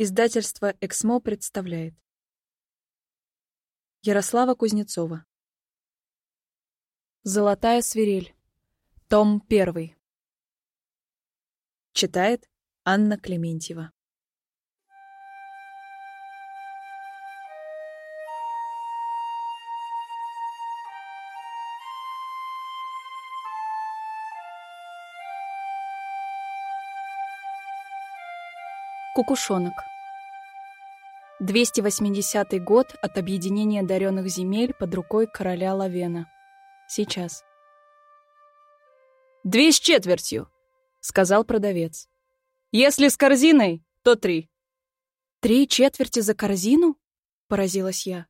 Издательство «Эксмо» представляет. Ярослава Кузнецова. Золотая свирель. Том 1. Читает Анна Клементьева. Кукушонок. 280 год от объединения даренных земель под рукой короля Лавена. Сейчас. «Две с четвертью», — сказал продавец. «Если с корзиной, то три». «Три четверти за корзину?» — поразилась я.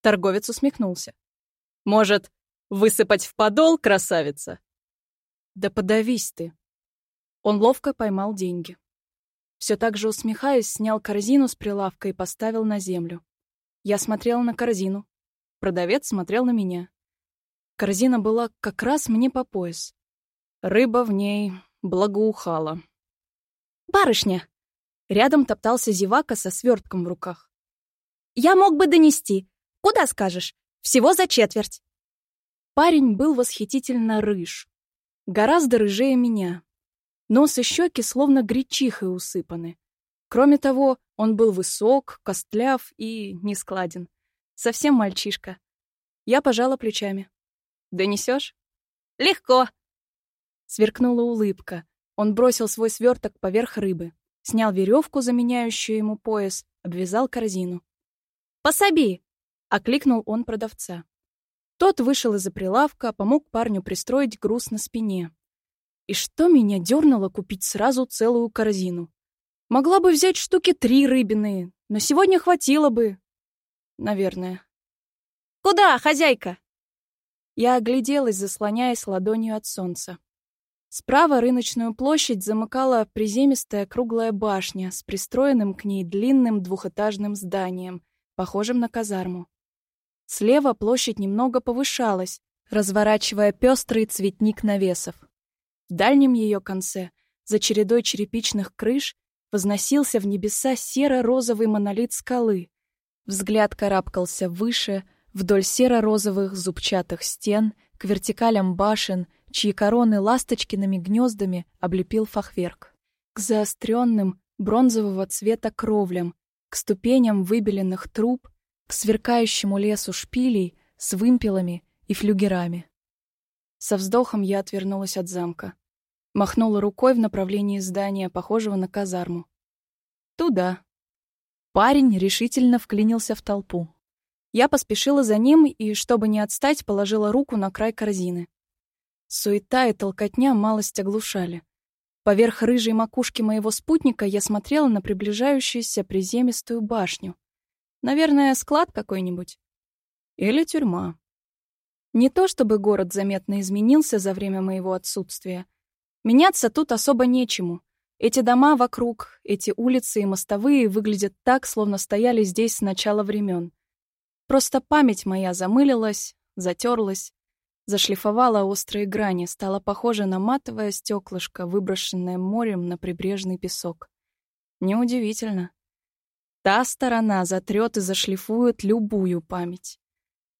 Торговец усмехнулся. «Может, высыпать в подол, красавица?» «Да подавись ты!» Он ловко поймал деньги. Все так же усмехаясь, снял корзину с прилавка и поставил на землю. Я смотрела на корзину. Продавец смотрел на меня. Корзина была как раз мне по пояс. Рыба в ней благоухала. «Барышня!» Рядом топтался зевака со свертком в руках. «Я мог бы донести. Куда скажешь? Всего за четверть». Парень был восхитительно рыж. Гораздо рыжее меня. Нос и щеки словно гречихой усыпаны. Кроме того, он был высок, костляв и нескладен. Совсем мальчишка. Я пожала плечами. «Донесешь?» «Легко!» Сверкнула улыбка. Он бросил свой сверток поверх рыбы, снял веревку, заменяющую ему пояс, обвязал корзину. «Пособи!» — окликнул он продавца. Тот вышел из-за прилавка, помог парню пристроить груз на спине. И что меня дернуло купить сразу целую корзину? Могла бы взять штуки три рыбины, но сегодня хватило бы. Наверное. «Куда, хозяйка?» Я огляделась, заслоняясь ладонью от солнца. Справа рыночную площадь замыкала приземистая круглая башня с пристроенным к ней длинным двухэтажным зданием, похожим на казарму. Слева площадь немного повышалась, разворачивая пестрый цветник навесов. В дальнем ее конце, за чередой черепичных крыш, возносился в небеса серо-розовый монолит скалы. Взгляд карабкался выше, вдоль серо-розовых зубчатых стен, к вертикалям башен, чьи короны ласточкиными гнездами облепил фахверк. К заостренным, бронзового цвета кровлям, к ступеням выбеленных труб, к сверкающему лесу шпилей с вымпелами и флюгерами. Со вздохом я отвернулась от замка. Махнула рукой в направлении здания, похожего на казарму. Туда. Парень решительно вклинился в толпу. Я поспешила за ним и, чтобы не отстать, положила руку на край корзины. Суета и толкотня малость оглушали. Поверх рыжей макушки моего спутника я смотрела на приближающуюся приземистую башню. Наверное, склад какой-нибудь. Или тюрьма. Не то чтобы город заметно изменился за время моего отсутствия. Меняться тут особо нечему. Эти дома вокруг, эти улицы и мостовые выглядят так, словно стояли здесь с начала времен. Просто память моя замылилась, затерлась, зашлифовала острые грани, стала похожа на матовое стеклышко, выброшенное морем на прибрежный песок. Неудивительно. Та сторона затрет и зашлифует любую память.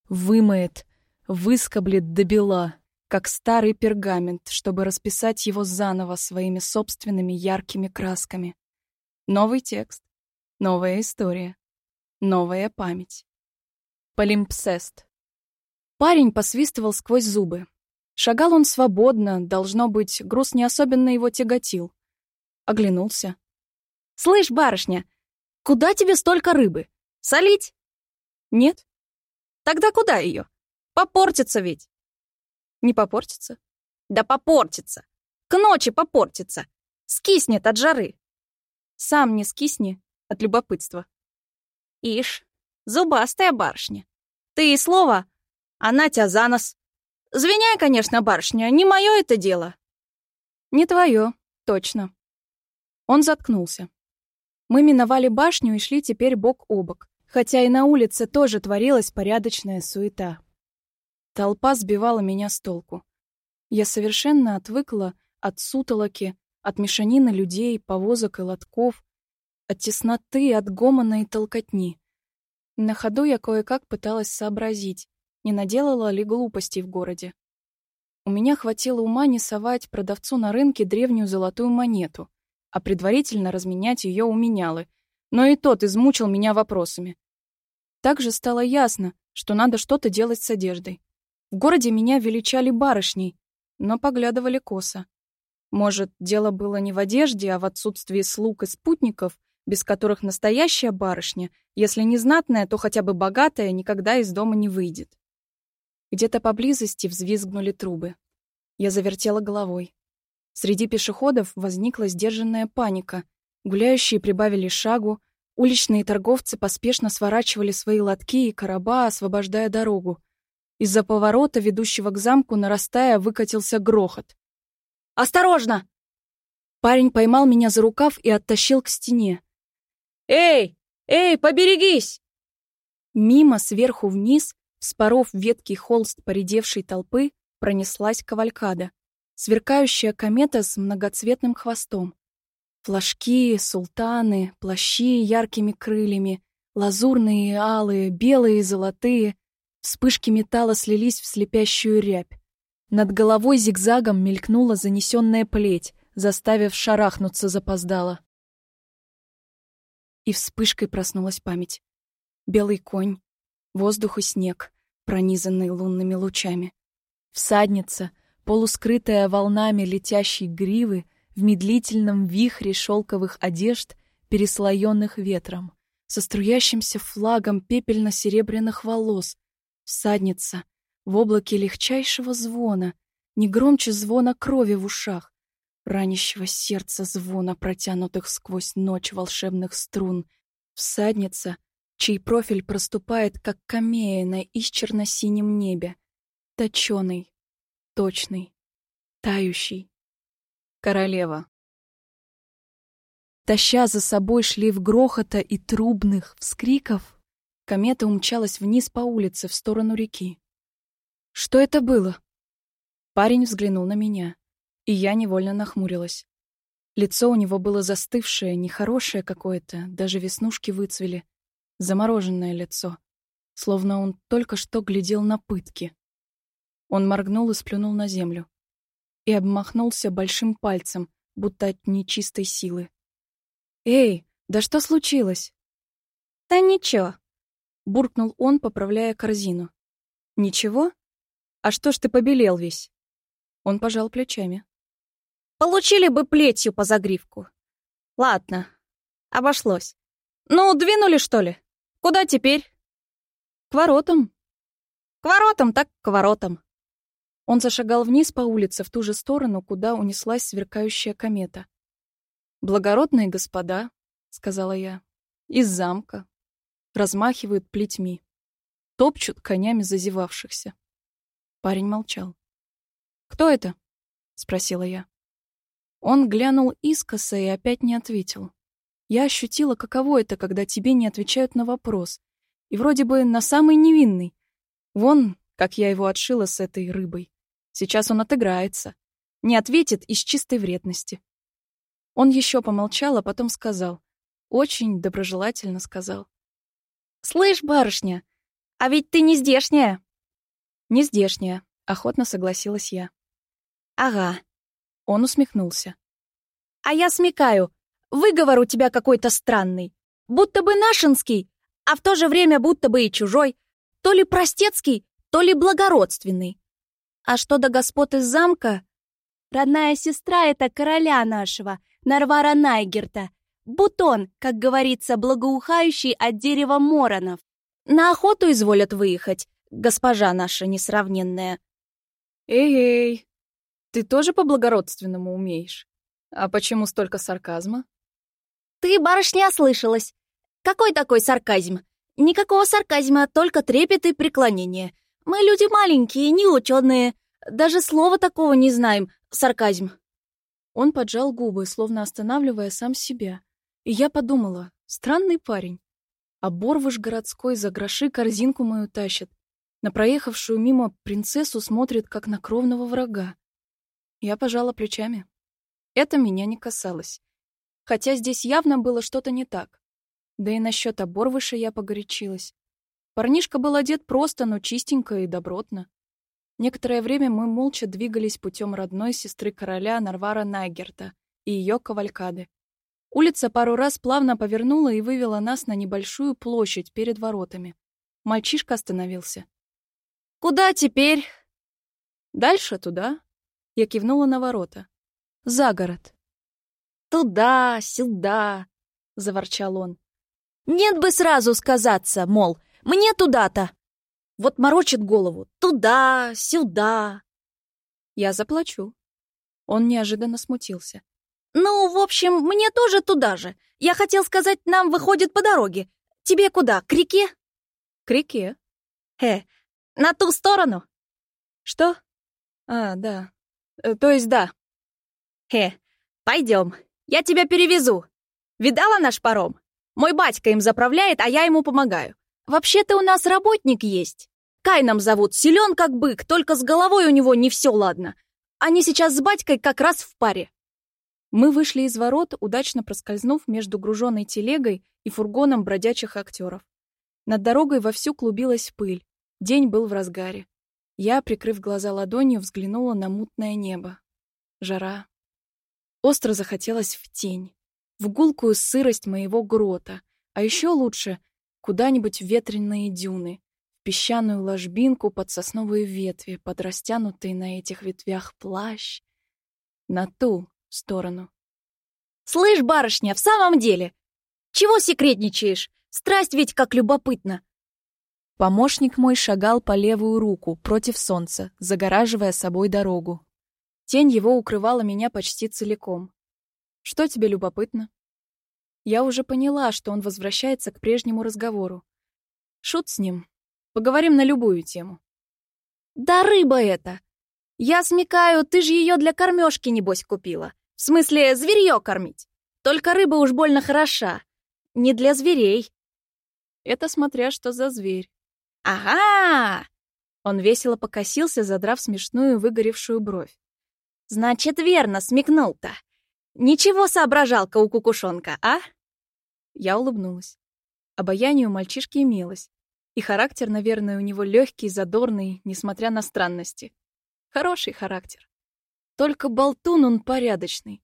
Вымоет, выскоблит до бела, как старый пергамент, чтобы расписать его заново своими собственными яркими красками. Новый текст, новая история, новая память. Полимпсест. Парень посвистывал сквозь зубы. Шагал он свободно, должно быть, груз не особенно его тяготил. Оглянулся. «Слышь, барышня, куда тебе столько рыбы? Солить?» «Нет». «Тогда куда ее? Попортится ведь. Не попортится? Да попортится. К ночи попортится. Скиснет от жары. Сам не скисни от любопытства. Ишь, зубастая барышня. Ты и слово, она тебя за нос. Звеняй, конечно, барышня, не мое это дело. Не твое, точно. Он заткнулся. Мы миновали башню и шли теперь бок о бок, хотя и на улице тоже творилась порядочная суета. Толпа сбивала меня с толку. Я совершенно отвыкла от сутолоки, от мешанины людей, повозок и лотков. от тесноты, от гомона и толкотни. На ходу я кое-как пыталась сообразить, не наделала ли глупостей в городе. У меня хватило ума не совать продавцу на рынке древнюю золотую монету, а предварительно разменять ее у менялы, но и тот измучил меня вопросами. Также стало ясно, что надо что-то делать с одеждой. В городе меня величали барышней, но поглядывали косо. Может, дело было не в одежде, а в отсутствии слуг и спутников, без которых настоящая барышня, если не знатная, то хотя бы богатая, никогда из дома не выйдет. Где-то поблизости взвизгнули трубы. Я завертела головой. Среди пешеходов возникла сдержанная паника. Гуляющие прибавили шагу, уличные торговцы поспешно сворачивали свои лотки и короба, освобождая дорогу. Из-за поворота, ведущего к замку, нарастая, выкатился грохот. «Осторожно!» Парень поймал меня за рукав и оттащил к стене. «Эй! Эй, поберегись!» Мимо, сверху вниз, Вспоров веткий холст поредевшей толпы, пронеслась кавалькада. Сверкающая комета с многоцветным хвостом. Флажки, султаны, плащи яркими крыльями, лазурные и алые, белые и золотые. Вспышки металла слились в слепящую рябь. Над головой зигзагом мелькнула занесенная плеть, заставив шарахнуться запоздало. И вспышкой проснулась память. Белый конь, воздух и снег, пронизанный лунными лучами. Всадница, полускрытая волнами летящей гривы, в медлительном вихре шелковых одежд, переслоенных ветром, со струящимся флагом пепельно-серебряных волос, всадница, в облаке легчайшего звона, не громче звона крови в ушах, ранящего сердца звона, протянутых сквозь ночь волшебных струн, всадница, чей профиль проступает, как камея на исчерно-синем небе. Точёный, точный, тающий. Королева. Таща за собой шлейф грохота и трубных вскриков, комета умчалась вниз по улице в сторону реки. Что это было? Парень взглянул на меня, и я невольно нахмурилась. Лицо у него было застывшее, нехорошее какое-то, даже веснушки выцвели замороженное лицо, словно он только что глядел на пытки. Он моргнул и сплюнул на землю. И обмахнулся большим пальцем, будто от нечистой силы. «Эй, да что случилось?» «Да ничего», — буркнул он, поправляя корзину. «Ничего? А что ж ты побелел весь?» Он пожал плечами. «Получили бы плетью по загривку. Ладно, обошлось. Ну, двинули, что ли?» Куда теперь? К воротам. К воротам, так к воротам. Он зашагал вниз по улице в ту же сторону, куда унеслась сверкающая комета. «Благородные господа», — сказала я, — «из замка. Размахивают плетьми. Топчут конями зазевавшихся». Парень молчал. «Кто это?» — спросила я. Он глянул искоса и опять не ответил. Я ощутила, каково это, когда тебе не отвечают на вопрос. И вроде бы на самый невинный. Вон, как я его отшила с этой рыбой. Сейчас он отыграется. Не ответит из чистой вредности. Он еще помолчал, а потом сказал. Очень доброжелательно сказал. «Слышь, барышня, а ведь ты не здешняя!» «Не здешняя», — охотно согласилась я. «Ага». Он усмехнулся. «А я смекаю, Выговор у тебя какой-то странный. Будто бы нашинский, а в то же время будто бы и чужой. То ли простецкий, то ли благородственный. А что до господ из замка? Родная сестра — это короля нашего, Нарвара Найгерта. Бутон, как говорится, благоухающий от дерева моронов. На охоту изволят выехать, госпожа наша несравненная. Эй-эй, ты тоже по-благородственному умеешь? А почему столько сарказма? «Ты, барышня, ослышалась. Какой такой сарказм? Никакого сарказма, только трепет и преклонение. Мы люди маленькие, не ученые. Даже слова такого не знаем. Сарказм». Он поджал губы, словно останавливая сам себя. И я подумала, странный парень. А Борвыш городской за гроши корзинку мою тащит. На проехавшую мимо принцессу смотрит, как на кровного врага. Я пожала плечами. Это меня не касалось. Хотя здесь явно было что-то не так. Да и насчет оборвыша я погорячилась. Парнишка был одет просто, но чистенько и добротно. Некоторое время мы молча двигались путем родной сестры короля Нарвара Найгерта и ее кавалькады. Улица пару раз плавно повернула и вывела нас на небольшую площадь перед воротами. Мальчишка остановился. «Куда теперь?» «Дальше туда». Я кивнула на ворота. «За город». «Туда, сюда», — заворчал он. «Нет бы сразу сказаться, мол, мне туда-то. Вот морочит голову. Туда, сюда». «Я заплачу». Он неожиданно смутился. «Ну, в общем, мне тоже туда же. Я хотел сказать, нам выходит по дороге. Тебе куда, к реке?» «К реке». «Э, на ту сторону?» «Что?» «А, да. Э, то есть да». «Э, пойдем. Я тебя перевезу. Видала наш паром? Мой батька им заправляет, а я ему помогаю. Вообще-то у нас работник есть. Кайном зовут, силен как бык, только с головой у него не все ладно. Они сейчас с батькой как раз в паре». Мы вышли из ворот, удачно проскользнув между груженной телегой и фургоном бродячих актеров. Над дорогой вовсю клубилась пыль. День был в разгаре. Я, прикрыв глаза ладонью, взглянула на мутное небо. Жара. Остро захотелось в тень, в гулкую сырость моего грота, а еще лучше — куда-нибудь в ветреные дюны, в песчаную ложбинку под сосновые ветви, под растянутый на этих ветвях плащ. На ту сторону. «Слышь, барышня, в самом деле! Чего секретничаешь? Страсть ведь как любопытно!» Помощник мой шагал по левую руку, против солнца, загораживая собой дорогу. Тень его укрывала меня почти целиком. «Что тебе любопытно?» Я уже поняла, что он возвращается к прежнему разговору. Шут с ним. Поговорим на любую тему. «Да рыба это! Я смекаю, ты же ее для кормежки, небось, купила. В смысле, зверье кормить. Только рыба уж больно хороша. Не для зверей». «Это смотря что за зверь». «Ага!» Он весело покосился, задрав смешную выгоревшую бровь. «Значит, верно смекнул-то. Ничего соображалка у кукушонка, а?» Я улыбнулась. Обаяние у мальчишки имелось. И характер, наверное, у него легкий, задорный, несмотря на странности. Хороший характер. Только болтун он порядочный.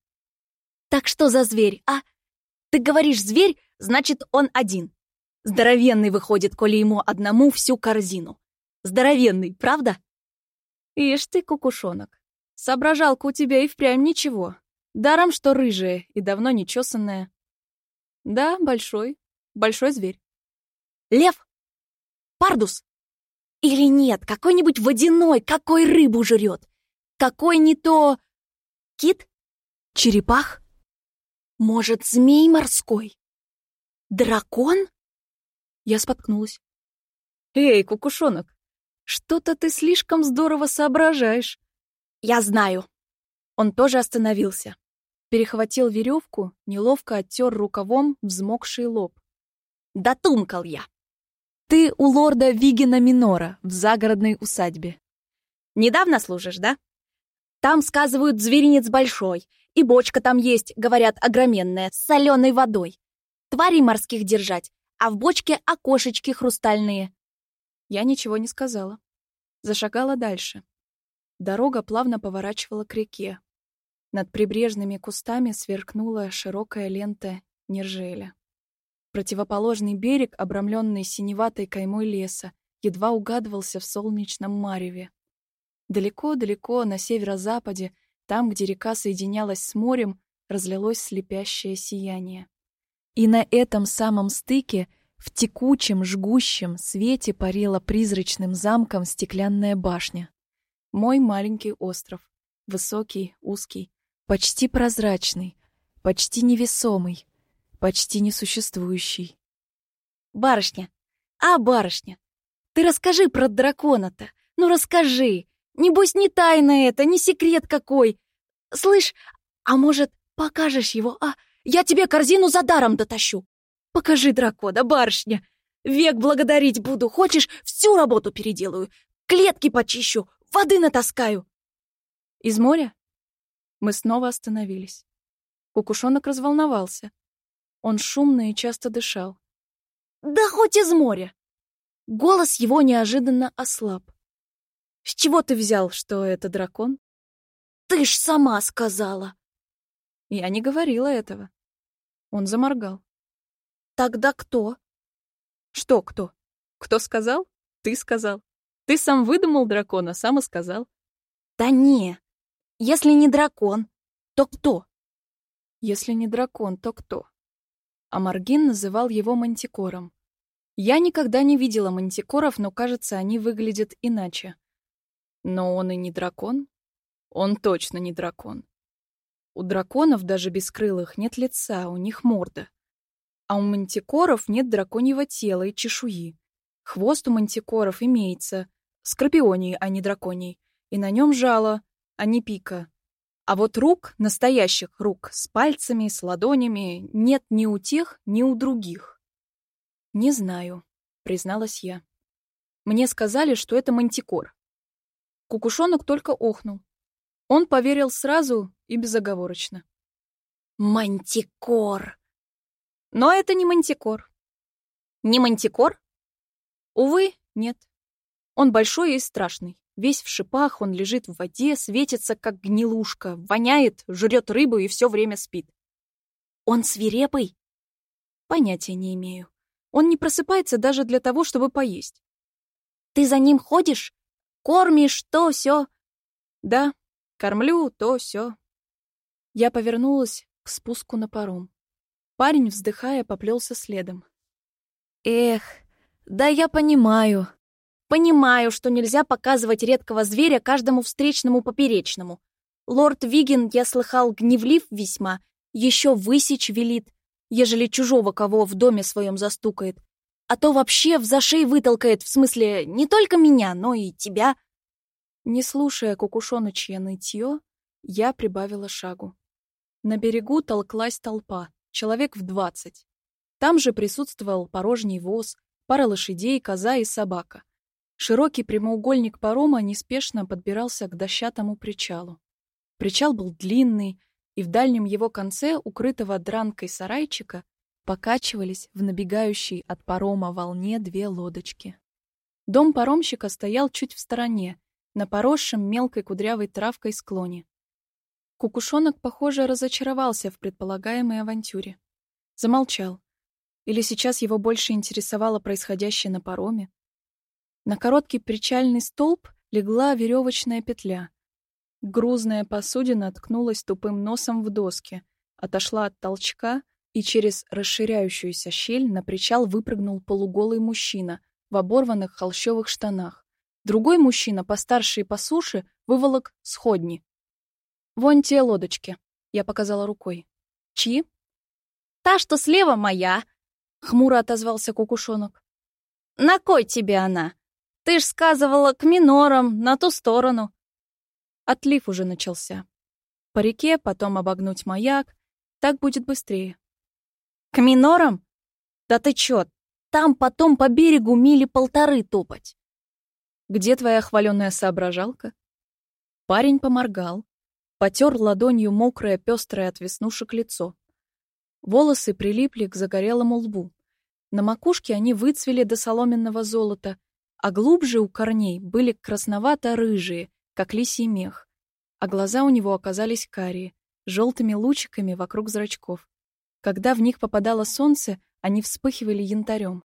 «Так что за зверь, а? Ты говоришь зверь, значит, он один. Здоровенный выходит, коли ему одному всю корзину. Здоровенный, правда? Ишь ты, кукушонок. Соображалка у тебя и впрямь ничего. Даром, что рыжая и давно не чесанная. Да, большой. Большой зверь. Лев? Пардус? Или нет, какой-нибудь водяной, какой рыбу жрет? Какой не то... Кит? Черепах? Может, змей морской? Дракон? Я споткнулась. «Эй, кукушонок, что-то ты слишком здорово соображаешь». «Я знаю». Он тоже остановился. Перехватил веревку, неловко оттер рукавом взмокший лоб. «Дотумкал я». «Ты у лорда Вигена Минора в загородной усадьбе». «Недавно служишь, да?» «Там, сказывают, зверинец большой, и бочка там есть, говорят, огроменная, с соленой водой. Тварей морских держать, а в бочке окошечки хрустальные. Я ничего не сказала. Зашагала дальше. Дорога плавно поворачивала к реке. Над прибрежными кустами сверкнула широкая лента нержеля. Противоположный берег, обрамленный синеватой каймой леса, едва угадывался в солнечном мареве. Далеко-далеко на северо-западе, там, где река соединялась с морем, разлилось слепящее сияние. И на этом самом стыке в текучем, жгущем свете парила призрачным замком стеклянная башня. Мой маленький остров. Высокий, узкий, почти прозрачный, почти невесомый, почти несуществующий. «Барышня! А, барышня! Ты расскажи про дракона-то! Ну расскажи! Небось, не тайна это, не секрет какой! Слышь, а может, покажешь его, а? Я тебе корзину за даром дотащу. Покажи дракона, барышня. Век благодарить буду. Хочешь, всю работу переделаю. Клетки почищу, воды натаскаю. Из моря? Мы снова остановились. Кукушонок разволновался. Он шумно и часто дышал. «Да хоть из моря!» Голос его неожиданно ослаб. «С чего ты взял, что это дракон?» «Ты ж сама сказала!» «Я не говорила этого». Он заморгал. «Тогда кто?» «Что кто? Кто сказал? Ты сказал. Ты сам выдумал дракона, сам и сказал». «Да не! Если не дракон, то кто?» «Если не дракон, то кто?» А Маргин называл его мантикором. Я никогда не видела мантикоров, но, кажется, они выглядят иначе. Но он и не дракон. Он точно не дракон. У драконов, даже бескрылых, нет лица, у них морда. А у мантикоров нет драконьего тела и чешуи. Хвост у мантикоров имеется, скорпионий, а не драконий, и на нем жало, а не пика. А вот рук, настоящих рук, с пальцами, с ладонями, нет ни у тех, ни у других. «Не знаю», — призналась я. «Мне сказали, что это мантикор». Кукушонок только охнул. Он поверил сразу и безоговорочно. «Мантикор!» Но это не мантикор. Не мантикор? Увы, нет. Он большой и страшный. Весь в шипах, он лежит в воде, светится, как гнилушка, воняет, жрет рыбу и все время спит. Он свирепый? Понятия не имею. Он не просыпается даже для того, чтобы поесть. Ты за ним ходишь? Кормишь то все? Да, кормлю то все. Я повернулась к спуску на паром. Парень, вздыхая, поплелся следом. Эх, да я понимаю. Понимаю, что нельзя показывать редкого зверя каждому встречному поперечному. Лорд Виген, я слыхал, гневлив весьма, еще высечь велит, ежели чужого кого в доме своем застукает. А то вообще в зашей вытолкает, в смысле, не только меня, но и тебя. Не слушая кукушоночье нытье, я прибавила шагу. На берегу толклась толпа, человек в двадцать. Там же присутствовал порожний воз, пара лошадей, коза и собака. Широкий прямоугольник парома неспешно подбирался к дощатому причалу. Причал был длинный, и в дальнем его конце, укрытого дранкой сарайчика, покачивались в набегающей от парома волне две лодочки. Дом паромщика стоял чуть в стороне, на поросшем мелкой кудрявой травкой склоне. Кукушонок, похоже, разочаровался в предполагаемой авантюре. Замолчал. Или сейчас его больше интересовало происходящее на пароме? На короткий причальный столб легла веревочная петля. Грузная посудина ткнулась тупым носом в доски, отошла от толчка, и через расширяющуюся щель на причал выпрыгнул полуголый мужчина в оборванных холщовых штанах. Другой мужчина, постарше и по суше, выволок сходни. «Вон те лодочки», — я показала рукой. «Чьи?» «Та, что слева, моя», — хмуро отозвался кукушонок. «На кой тебе она?» Ты ж сказывала к минорам, на ту сторону. Отлив уже начался. По реке, потом обогнуть маяк. Так будет быстрее. К минорам? Да ты чё, там потом по берегу мили полторы топать. Где твоя хваленая соображалка? Парень поморгал, потер ладонью мокрое, пестрое от веснушек лицо. Волосы прилипли к загорелому лбу. На макушке они выцвели до соломенного золота, а глубже у корней были красновато-рыжие, как лисий мех, а глаза у него оказались карие, желтыми лучиками вокруг зрачков. Когда в них попадало солнце, они вспыхивали янтарем.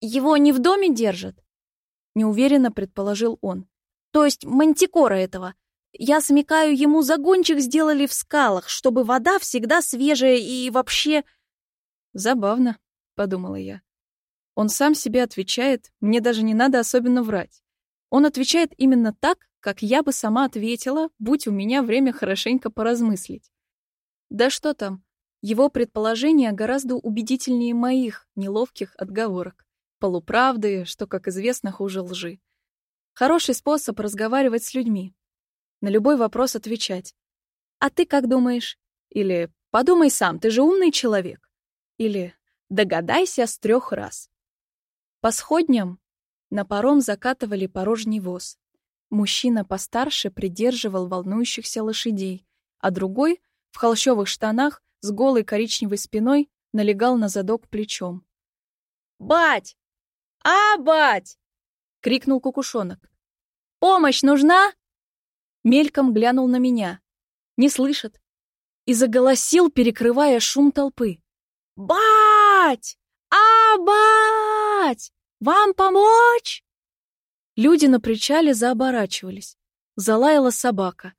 «Его не в доме держат?» — неуверенно предположил он. «То есть мантикора этого. Я смекаю, ему загончик сделали в скалах, чтобы вода всегда свежая и вообще...» «Забавно», — подумала я. Он сам себе отвечает, мне даже не надо особенно врать. Он отвечает именно так, как я бы сама ответила, будь у меня время хорошенько поразмыслить. Да что там, его предположения гораздо убедительнее моих неловких отговорок. Полуправды, что, как известно, хуже лжи. Хороший способ разговаривать с людьми. На любой вопрос отвечать. «А ты как думаешь?» Или «Подумай сам, ты же умный человек». Или «Догадайся с трех раз». По сходням на паром закатывали порожний воз. Мужчина постарше придерживал волнующихся лошадей, а другой, в холщовых штанах, с голой коричневой спиной, налегал на задок плечом. «Бать! А, бать!» — крикнул кукушонок. «Помощь нужна?» Мельком глянул на меня. Не слышит. И заголосил, перекрывая шум толпы. «Бать! А, бать! Вам помочь?» Люди на причале заоборачивались. Залаяла собака.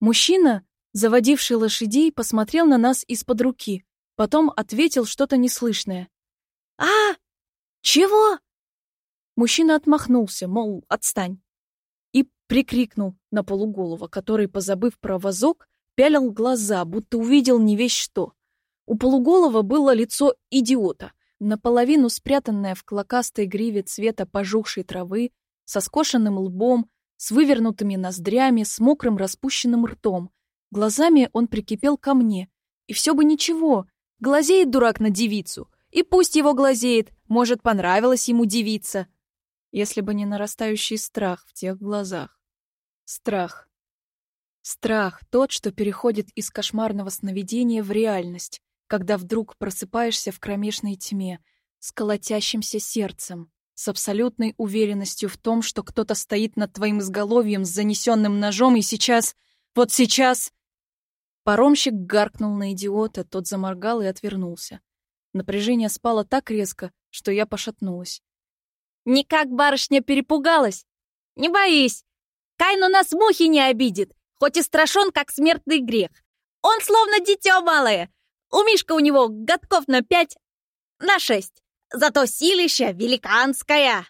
Мужчина, заводивший лошадей, посмотрел на нас из-под руки, потом ответил что-то неслышное. «А! Чего?» Мужчина отмахнулся, мол, отстань. И прикрикнул на полуголова, который, позабыв про вазок, пялил глаза, будто увидел не весь что. У полуголова было лицо идиота, наполовину спрятанное в клокастой гриве цвета пожухшей травы, со скошенным лбом, с вывернутыми ноздрями, с мокрым распущенным ртом. Глазами он прикипел ко мне. И все бы ничего. Глазеет дурак на девицу. И пусть его глазеет. Может, понравилась ему девица. Если бы не нарастающий страх в тех глазах. Страх. Страх — тот, что переходит из кошмарного сновидения в реальность, когда вдруг просыпаешься в кромешной тьме, с колотящимся сердцем, с абсолютной уверенностью в том, что кто-то стоит над твоим изголовьем с занесенным ножом, и сейчас, вот сейчас... Паромщик гаркнул на идиота, тот заморгал и отвернулся. Напряжение спало так резко, что я пошатнулась. «Никак барышня перепугалась! Не боись! Кайн у нас мухи не обидит, хоть и страшен, как смертный грех. Он словно дитё малое. У Мишка у него годков на пять, на шесть. Зато силища великанская!»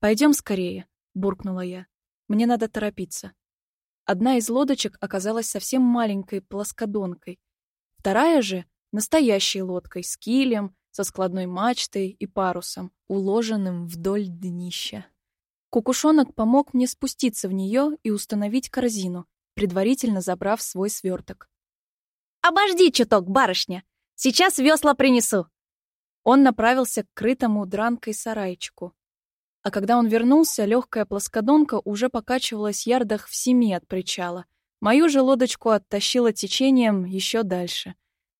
«Пойдем скорее», — буркнула я. «Мне надо торопиться». Одна из лодочек оказалась совсем маленькой плоскодонкой. Вторая же — настоящей лодкой с килем, со складной мачтой и парусом, уложенным вдоль днища. Кукушонок помог мне спуститься в нее и установить корзину, предварительно забрав свой сверток. «Обожди чуток, барышня! Сейчас весла принесу!» Он направился к крытому дранкой сарайчику. А когда он вернулся, легкая плоскодонка уже покачивалась ярдах в семи от причала. Мою же лодочку оттащило течением еще дальше.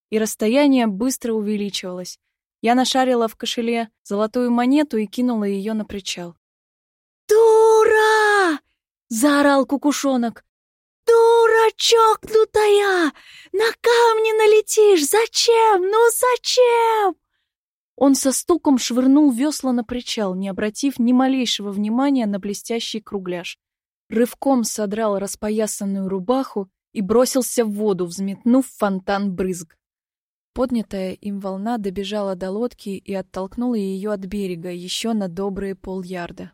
И расстояние быстро увеличивалось. Я нашарила в кошеле золотую монету и кинула ее на причал. «Дура!» — заорал кукушонок. «Дура чокнутая! На камни налетишь! Зачем? Ну зачем?» Он со стуком швырнул весла на причал, не обратив ни малейшего внимания на блестящий кругляш. Рывком содрал распоясанную рубаху и бросился в воду, взметнув фонтан брызг. Поднятая им волна добежала до лодки и оттолкнула ее от берега еще на добрые полярда.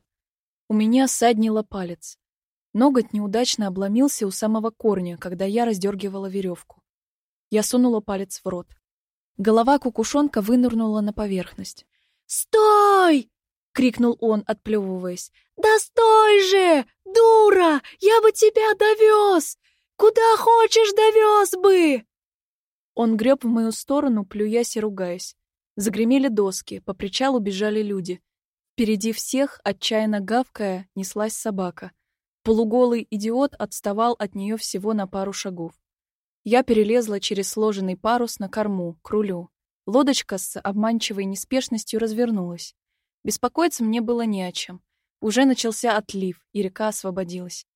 У меня саднило палец. Ноготь неудачно обломился у самого корня, когда я раздергивала веревку. Я сунула палец в рот. Голова кукушонка вынырнула на поверхность. «Стой!» — крикнул он, отплевываясь. «Да стой же! Дура! Я бы тебя довез! Куда хочешь, довез бы!» Он греб в мою сторону, плюясь и ругаясь. Загремели доски, по причалу бежали люди. Впереди всех, отчаянно гавкая, неслась собака. Полуголый идиот отставал от нее всего на пару шагов. Я перелезла через сложенный парус на корму, к рулю. Лодочка с обманчивой неспешностью развернулась. Беспокоиться мне было не о чем. Уже начался отлив, и река освободилась.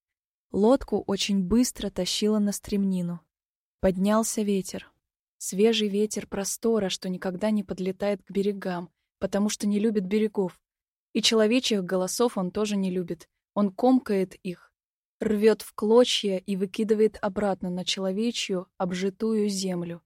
Лодку очень быстро тащило на стремнину. Поднялся ветер. Свежий ветер простора, что никогда не подлетает к берегам, потому что не любит берегов. И человечьих голосов он тоже не любит. Он комкает их, рвет в клочья и выкидывает обратно на человечью обжитую землю.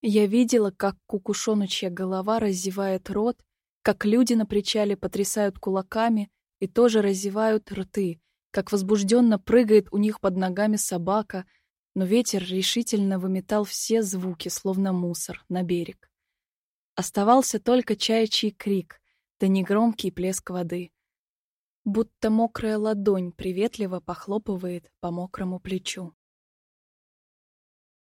Я видела, как кукушоночья голова разевает рот, как люди на причале потрясают кулаками и тоже разевают рты, как возбужденно прыгает у них под ногами собака, но ветер решительно выметал все звуки, словно мусор, на берег. Оставался только чаячий крик, да негромкий плеск воды будто мокрая ладонь приветливо похлопывает по мокрому плечу.